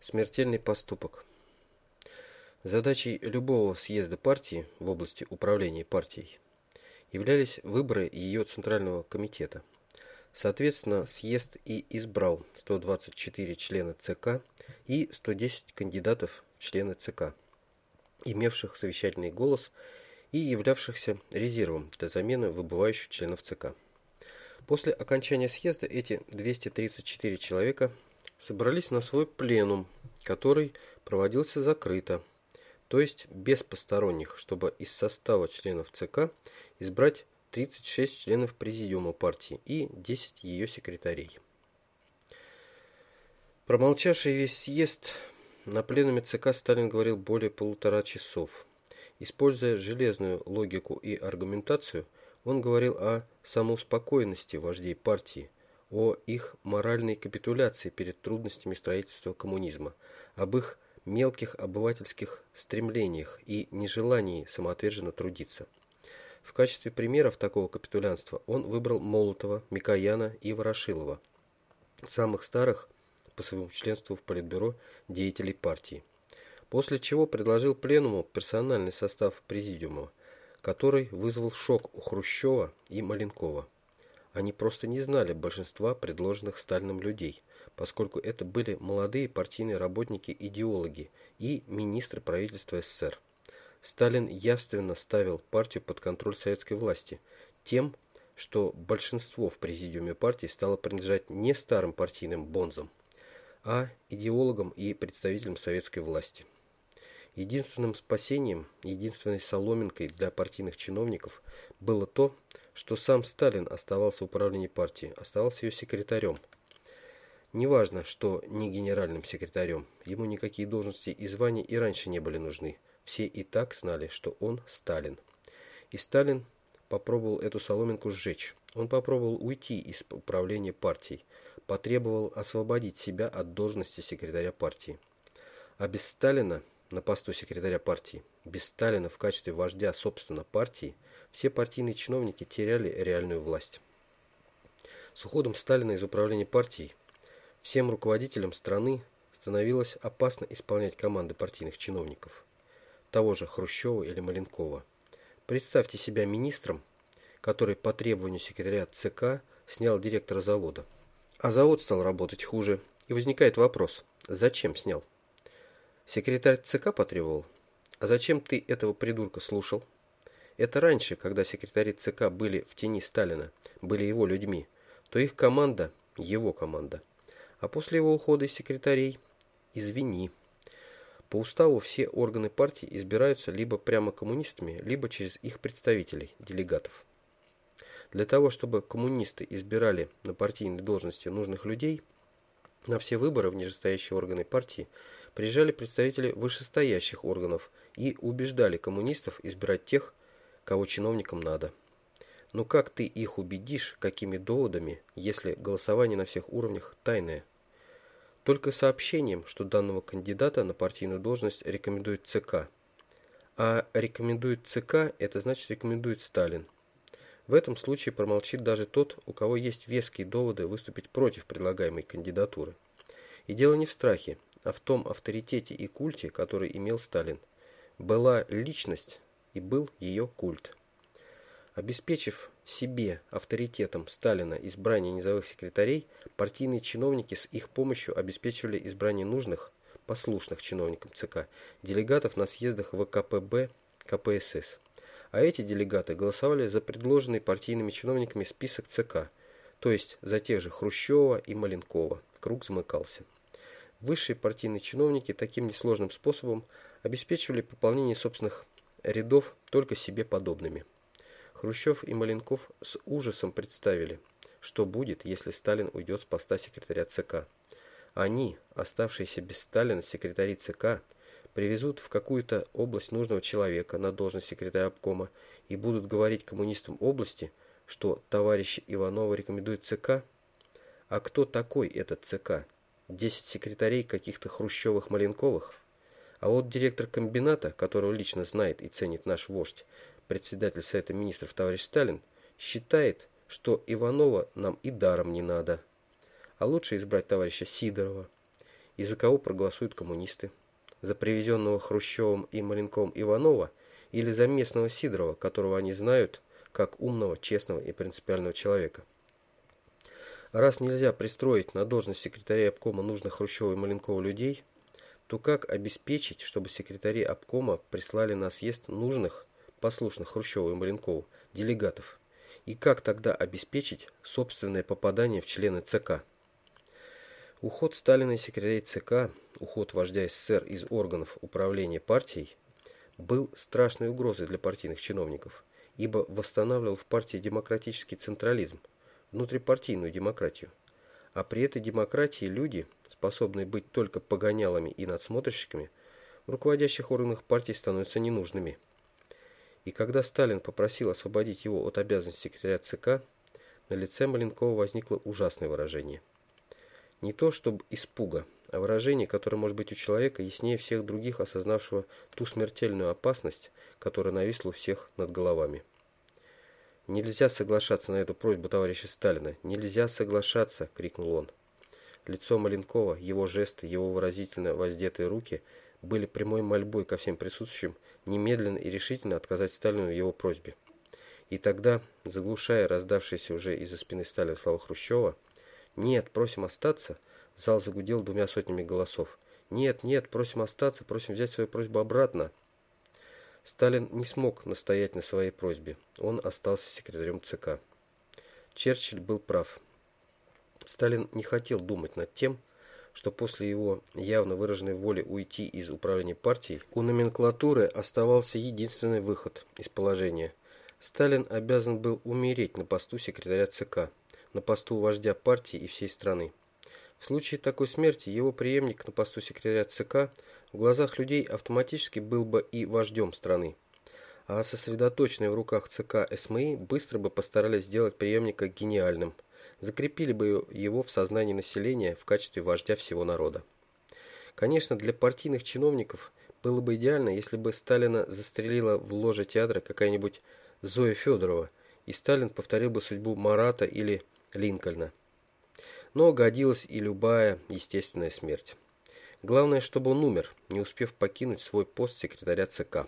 Смертельный поступок. Задачей любого съезда партии в области управления партией являлись выборы ее Центрального комитета. Соответственно, съезд и избрал 124 члена ЦК и 110 кандидатов в члены ЦК, имевших совещательный голос и являвшихся резервом для замены выбывающих членов ЦК. После окончания съезда эти 234 человека собрались на свой пленум, который проводился закрыто, то есть без посторонних, чтобы из состава членов ЦК избрать 36 членов президиума партии и 10 ее секретарей. Промолчавший весь съезд, на пленуме ЦК Сталин говорил более полутора часов. Используя железную логику и аргументацию, он говорил о самоуспокоенности вождей партии, о их моральной капитуляции перед трудностями строительства коммунизма, об их мелких обывательских стремлениях и нежелании самоотверженно трудиться. В качестве примеров такого капитулянства он выбрал Молотова, Микояна и Ворошилова, самых старых по своему членству в Политбюро деятелей партии. После чего предложил Пленуму персональный состав Президиума, который вызвал шок у Хрущева и Маленкова. Они просто не знали большинства предложенных Сталиным людей, поскольку это были молодые партийные работники-идеологи и министры правительства СССР. Сталин явственно ставил партию под контроль советской власти тем, что большинство в президиуме партии стало принадлежать не старым партийным бонзам, а идеологам и представителям советской власти. Единственным спасением, единственной соломинкой для партийных чиновников было то, что сам Сталин оставался в управлении партией, оставался ее секретарем. Неважно, что не генеральным секретарем, ему никакие должности и звания и раньше не были нужны. Все и так знали, что он Сталин. И Сталин попробовал эту соломинку сжечь. Он попробовал уйти из управления партией, потребовал освободить себя от должности секретаря партии. А без Сталина на посту секретаря партии. Без Сталина в качестве вождя, собственно, партии, все партийные чиновники теряли реальную власть. С уходом Сталина из управления партией всем руководителям страны становилось опасно исполнять команды партийных чиновников, того же Хрущева или Маленкова. Представьте себя министром, который по требованию секретаря ЦК снял директора завода. А завод стал работать хуже, и возникает вопрос, зачем снял? Секретарь ЦК потребовал. А зачем ты этого придурка слушал? Это раньше, когда секретари ЦК были в тени Сталина, были его людьми, то их команда – его команда. А после его ухода из секретарей – извини. По уставу все органы партии избираются либо прямо коммунистами, либо через их представителей, делегатов. Для того, чтобы коммунисты избирали на партийные должности нужных людей, на все выборы в нижестоящие органы партии – приезжали представители вышестоящих органов и убеждали коммунистов избирать тех, кого чиновникам надо. Но как ты их убедишь, какими доводами, если голосование на всех уровнях тайное? Только сообщением, что данного кандидата на партийную должность рекомендует ЦК. А рекомендует ЦК, это значит рекомендует Сталин. В этом случае промолчит даже тот, у кого есть веские доводы выступить против предлагаемой кандидатуры. И дело не в страхе, а в том авторитете и культе, который имел Сталин. Была личность и был ее культ. Обеспечив себе авторитетом Сталина избрание низовых секретарей, партийные чиновники с их помощью обеспечивали избрание нужных, послушных чиновникам ЦК, делегатов на съездах ВКПБ, КПСС. А эти делегаты голосовали за предложенный партийными чиновниками список ЦК, то есть за тех же Хрущева и Маленкова. Круг замыкался. Высшие партийные чиновники таким несложным способом обеспечивали пополнение собственных рядов только себе подобными. Хрущев и Маленков с ужасом представили, что будет, если Сталин уйдет с поста секретаря ЦК. Они, оставшиеся без Сталина секретари ЦК, привезут в какую-то область нужного человека на должность секретаря обкома и будут говорить коммунистам области, что товарищ Иванова рекомендует ЦК. А кто такой этот ЦК? Десять секретарей каких-то хрущевых-маленковых? А вот директор комбината, которого лично знает и ценит наш вождь, председатель Совета Министров товарищ Сталин, считает, что Иванова нам и даром не надо. А лучше избрать товарища Сидорова. И за кого проголосуют коммунисты? За привезенного Хрущевым и Маленковым Иванова или за местного Сидорова, которого они знают как умного, честного и принципиального человека? Раз нельзя пристроить на должность секретаря обкома нужных Хрущева и Маленкова людей, то как обеспечить, чтобы секретари обкома прислали на съезд нужных, послушных Хрущеву и Маленкову, делегатов? И как тогда обеспечить собственное попадание в члены ЦК? Уход Сталина из секретарей ЦК, уход вождя СССР из органов управления партией был страшной угрозой для партийных чиновников, ибо восстанавливал в партии демократический централизм, внутрипартийную демократию. А при этой демократии люди, способные быть только погонялами и надсмотрщиками, в руководящих органах партии становятся ненужными. И когда Сталин попросил освободить его от обязанностей секретаря ЦК, на лице Маленкова возникло ужасное выражение. Не то чтобы испуга, а выражение, которое может быть у человека яснее всех других, осознавшего ту смертельную опасность, которая нависла у всех над головами. «Нельзя соглашаться на эту просьбу товарища Сталина! Нельзя соглашаться!» – крикнул он. Лицо Маленкова, его жесты, его выразительно воздетые руки были прямой мольбой ко всем присутствующим немедленно и решительно отказать Сталину его просьбе. И тогда, заглушая раздавшиеся уже из-за спины Сталина слова Хрущева «Нет, просим остаться», зал загудел двумя сотнями голосов. «Нет, нет, просим остаться, просим взять свою просьбу обратно». Сталин не смог настоять на своей просьбе. Он остался секретарем ЦК. Черчилль был прав. Сталин не хотел думать над тем, что после его явно выраженной воли уйти из управления партией, у номенклатуры оставался единственный выход из положения. Сталин обязан был умереть на посту секретаря ЦК, на посту вождя партии и всей страны. В случае такой смерти его преемник на посту секретаря ЦК в глазах людей автоматически был бы и вождем страны. А сосредоточенные в руках ЦК СМИ быстро бы постарались сделать преемника гениальным, закрепили бы его в сознании населения в качестве вождя всего народа. Конечно, для партийных чиновников было бы идеально, если бы Сталина застрелила в ложе театра какая-нибудь Зоя Федорова, и Сталин повторил бы судьбу Марата или Линкольна но годилась и любая естественная смерть. Главное, чтобы он умер, не успев покинуть свой пост секретаря ЦК.